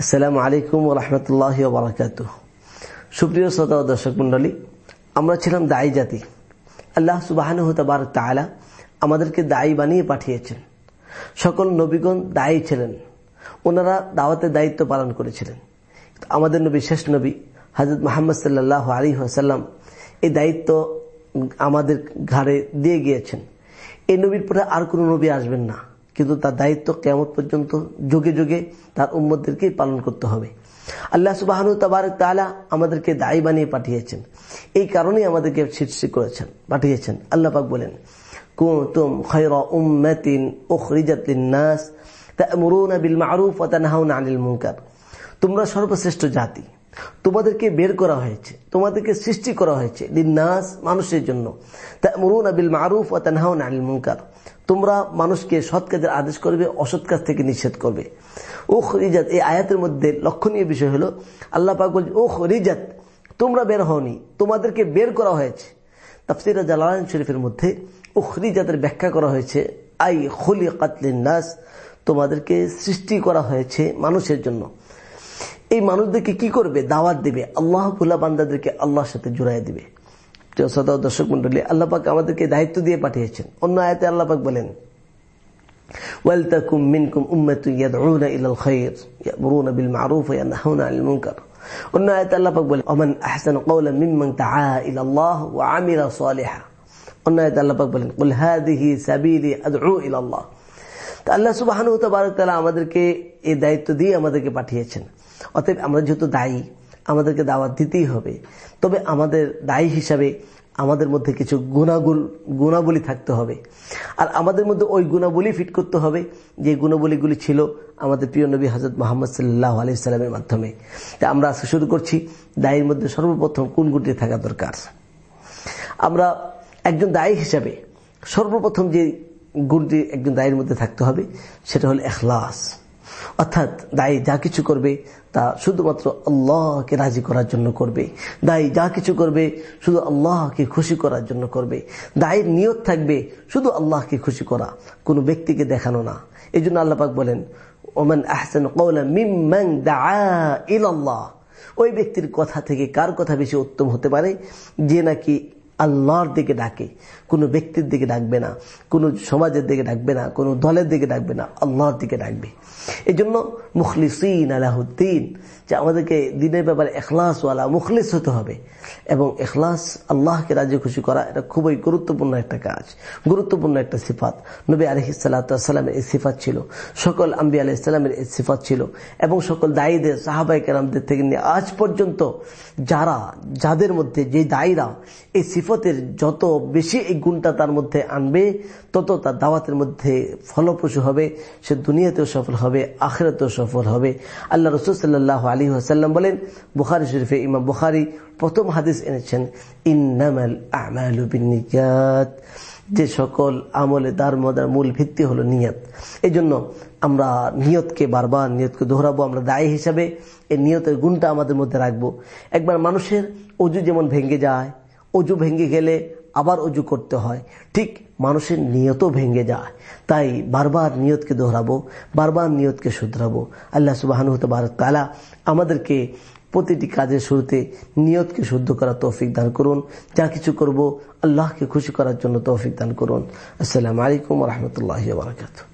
আসসালামু আলাইকুম রহমতুল্লাহ বারাকাত সুপ্রিয় শ্রোতা ও দর্শক মন্ডলী আমরা ছিলাম দায়ী জাতি। আল্লাহ সুবাহান হতাবার তালা আমাদেরকে দায়ী বানিয়ে পাঠিয়েছেন। সকল নবীগণ দায়ী ছিলেন। ওনারা দাওয়াতের দায়িত্ব পালন করেছিলেন। আমাদের নবী শেষ নবী হাজরত মোহাম্মদ সাল্লাহ আলী হাসাল্লাম এই দায়িত্ব আমাদের ঘাড়ে দিয়ে গিয়েছেন। এই নবীর পরে আর কোনো নবী আসবেন না। কিন্তু তার দায়িত্ব কেমন পর্যন্ত যুগে যুগে তার উম্মদেরকেই পালন করতে হবে। আল্লাহ সুবাহানু তাবার তালা আমাদেরকে দায়ী বানিয়ে পাঠিয়েছেন। এই কারণেই আমাদেরকে সৃষ্টি করেছেন, পাঠিয়েছেন। আল্লাহ পাক বলেন কুতুম খয়রা উম্মাতিন উখরিজাত লিন-নাস তা'মুরুনা বিল মা'রুফ ওয়া তানহাউনা আনিল মুনকার। তোমরা সর্বশ্রেষ্ঠ জাতি। তোমাদেরকে বের করা হয়েছে, তোমাদেরকে সৃষ্টি করা হয়েছে লিন-নাস মানুষের জন্য। তা'মুরুনা বিল মা'রুফ আনিল মুনকার। তোমরা মানুষকে সৎ কাজের আদেশ করবে, অসৎ কাজ থেকে নিষেধ করবে। ওখ রিজাত এই আয়াতের মধ্যে লক্ষণীয় বিষয় হলো, আল্লাহ পাক বলছে ওখ রিজাত তোমরা বের হওনি, তোমাদেরকে বের করা হয়েছে। তাফসিরা জালালান শরীফের মধ্যে উখরিজাতের ব্যাখ্যা করা হয়েছে, আই খলি কাতলিন নাস তোমাদেরকে সৃষ্টি করা হয়েছে মানুষের জন্য। এই মানুষদেরকে কি করবে দাওয়াত দিবে আল্লাহ ভুলা বান্দাদেরকে আল্লাহর সাথে জুড়াই দিবে শ্রোতা দর্শক মন্ডলী আল্লাপাক আমাদেরকে দায়িত্ব দিয়ে পাঠিয়েছেন অন্য আয়তে আল্লাপাক বলেন ওয়ালতাকুম মিনকুম উম্মাতুন ইয়াদউনা ইলাল খায়র ইয়ামুরুনা বিল মারুফ ওয়া ইয়ানহাউনা আনিল মুনকার অন্য আয়াতে আল্লাহ পাক বলে ওমান আহসানু কওলান মিম্মান তাআ ইলা আল্লাহ ওয়া আমিলা সালিহা অন্য আয়াতে আল্লাহ পাক বলেন কুল হাযিহি সাবিলি আদউ ইলা আল্লাহ তো আল্লাহ সুবহানাহু ওয়া তাআলা আমাদেরকে এই দায়িত্ব দিয়ে আমাদেরকে পাঠিয়েছেন। অতএব আমরা যেহেতু দায়ী, আমাদেরকে দাওয়াত দিতেই হবে। তবে আমাদের দায়ী হিসাবে আমাদের মধ্যে কিছু গুণাগুল, গুণাবলী থাকতে হবে। আর আমাদের মধ্যে ওই গুণাবলী ফিট করতে হবে যে গুণাবলীগুলি ছিল আমাদের প্রিয় নবী হজরত মোহাম্মদ সাল্লাহ আলি সাল্লামের মাধ্যমে। তা আমরা আজকে শুরু করছি। দায়ের মধ্যে সর্বপ্রথম কোন গুণটি থাকা দরকার? আমরা একজন দায়ী হিসাবে সর্বপ্রথম যে গুণটি একজন দায়ের মধ্যে থাকতে হবে, সেটা হল এখলাস। অর্থাৎ দায়ী যা কিছু করবে, তা শুধুমাত্র আল্লাহকে রাজি করার জন্য করবে। দায়ী যা কিছু করবে, শুধু আল্লাহকে খুশি করার জন্য করবে। দায়ের নিয়ত থাকবে, শুধু আল্লাহকে খুশি করা, কোনো ব্যক্তিকে দেখানো না। এই জন্য আল্লাপাক বলেন, ওমান আহসান ওই ব্যক্তির কথা থেকে কার কথা বেশি উত্তম হতে পারে? যে নাকি আল্লাহর দিকে ডাকে, কোনো ব্যক্তির দিকে ডাকবে না, কোনো সমাজের দিকে ডাকবে না, কোনো দলের দিকে ডাকবে না, আল্লাহর দিকে ডাকবে। এই জন্য মুখলিসিন আলাহুদ্দিন, যে আমাদেরকে দিনের ব্যাপারে এখলাসওয়ালা মুখলিস হতে হবে এবং এখলাস, আল্লাহকে রাজি খুশি করা, এটা খুবই গুরুত্বপূর্ণ একটা কাজ, গুরুত্বপূর্ণ একটা সিফাত। নবী আলহিসাল্লামের এই সিফাত ছিল, সকল আম্বি আলাইসাল্লামের এই সিফাত ছিল, এবং সকল দায়ীদের সাহাবাই কেরামদের থেকে নিয়ে আজ পর্যন্ত যারা, যাদের মধ্যে যে দায়ীরা এই সিফতের যত বেশি এই গুণটা তার মধ্যে আনবে, তত তার দাওয়াতের মধ্যে ফলপ্রসূ হবে, সে দুনিয়াতেও সফল হবে, আখেরাতেও সফল হবে। আল্লাহ রসুল সাল্লাহ আলী হাসাল্লাম বলেন, বুখারি শরীফে ইমাম বুখারি প্রথম হাদিস এনেছেন, ইন্নামাল যে সকল আমলে তার মদার মূল ভিত্তি হলো নিয়ত। এই জন্য আমরা নিয়তকে বারবার নিয়তকে দোহরাবো, আমরা দায়ী হিসাবে এই নিয়তের গুণটা আমাদের মধ্যে রাখব। একবার মানুষের অজু যেমন ভেঙ্গে যায় অজু ভেঙে গেলে আবার অজু করতে হয়। ঠিক মানুষের নিয়তও ভেঙে যায়। তাই বারবার নিয়তকে দোহরাবো, বারবার নিয়তকে শুধরাবো। আল্লাহ ভারত তালা আমাদেরকে প্রতিটি কাজের শুরুতে নিয়তকে শুদ্ধ করার তৌফিক দান করুন। যা কিছু করব আল্লাহকে খুশি করার জন্য তৌফিক দান করুন। আসসালামু আলাইকুম রহমতুল্লাহ বারকাত